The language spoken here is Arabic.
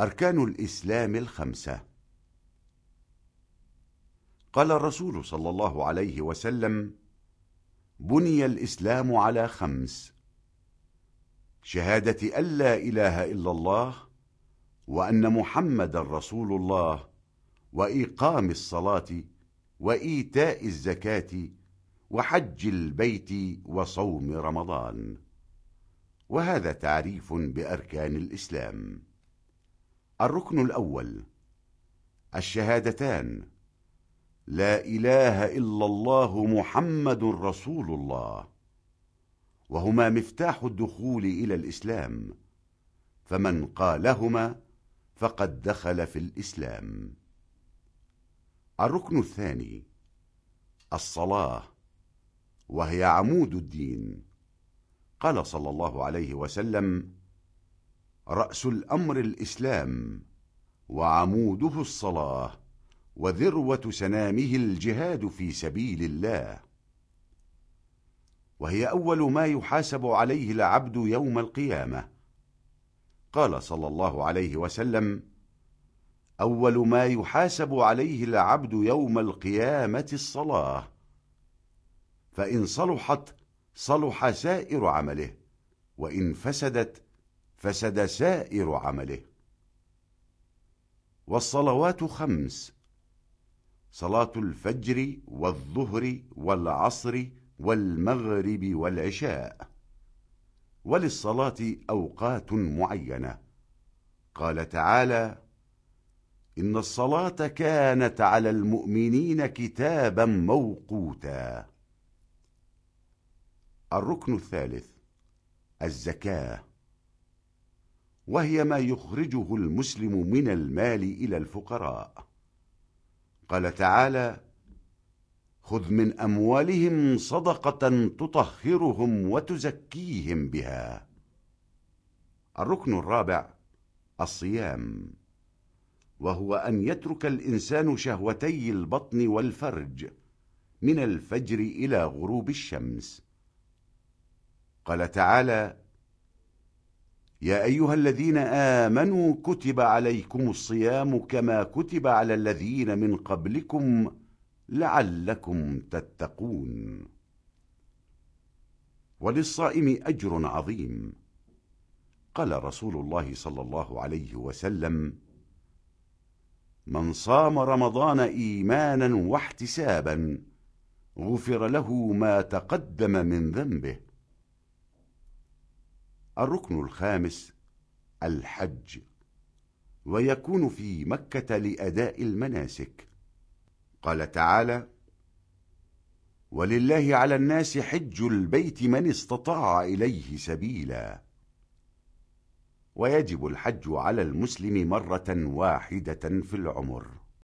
أركان الإسلام الخمسة. قال الرسول صلى الله عليه وسلم بني الإسلام على خمس شهادة أن لا إله إلا الله وأن محمد رسول الله وإقام الصلاة وإيتاء الزكاة وحج البيت وصوم رمضان. وهذا تعريف بأركان الإسلام. الركن الأول. الشهادتان. لا إله إلا الله محمد رسول الله. وهما مفتاح الدخول إلى الإسلام. فمن قالهما فقد دخل في الإسلام. الركن الثاني. الصلاة. وهي عمود الدين. قال صلى الله عليه وسلم رأس الأمر الإسلام وعموده الصلاة وذروة سنامه الجهاد في سبيل الله. وهي أول ما يحاسب عليه العبد يوم القيامة. قال صلى الله عليه وسلم أول ما يحاسب عليه العبد يوم القيامة الصلاة. فإن صلحت صلح سائر عمله وإن فسدت فسد سائر عمله. والصلوات خمس. صلاة الفجر والظهر والعصر والمغرب والعشاء. وللصلاة أوقات معينة. قال تعالى إن الصلاة كانت على المؤمنين كتابا موقوتا. الركن الثالث الزكاة. وهي ما يخرجه المسلم من المال إلى الفقراء. قال تعالى خذ من أموالهم صدقة تطهرهم وتزكيهم بها. الركن الرابع الصيام. وهو أن يترك الإنسان شهوتي البطن والفرج من الفجر إلى غروب الشمس. قال تعالى يا أيها الذين آمنوا كتب عليكم الصيام كما كتب على الذين من قبلكم لعلكم تتقون. وللصائم أجر عظيم. قال رسول الله صلى الله عليه وسلم من صام رمضان إيمانا واحتسابا غفر له ما تقدم من ذنبه الركن الخامس الحج ويكون في مكة لأداء المناسك. قال تعالى ولله على الناس حج البيت من استطاع إليه سبيلا. ويجب الحج على المسلم مرة واحدة في العمر.